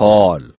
call